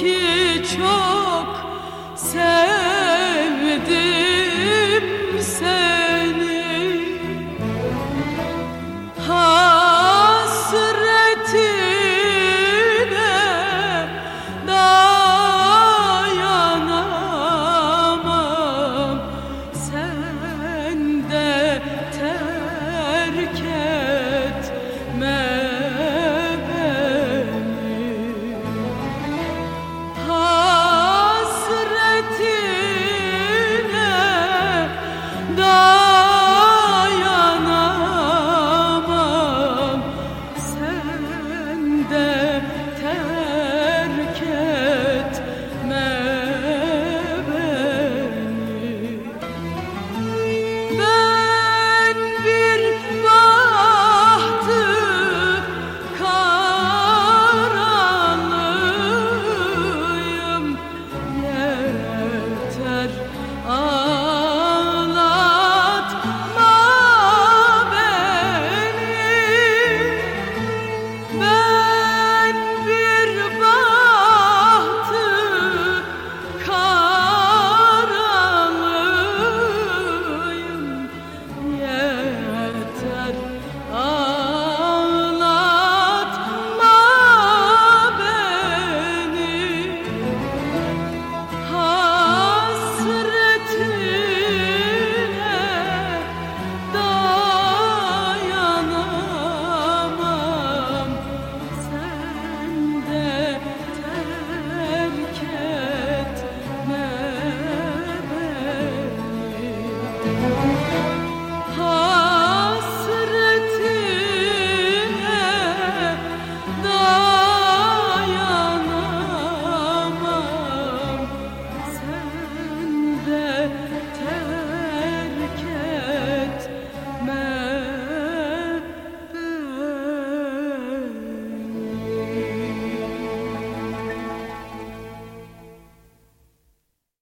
ki çok There.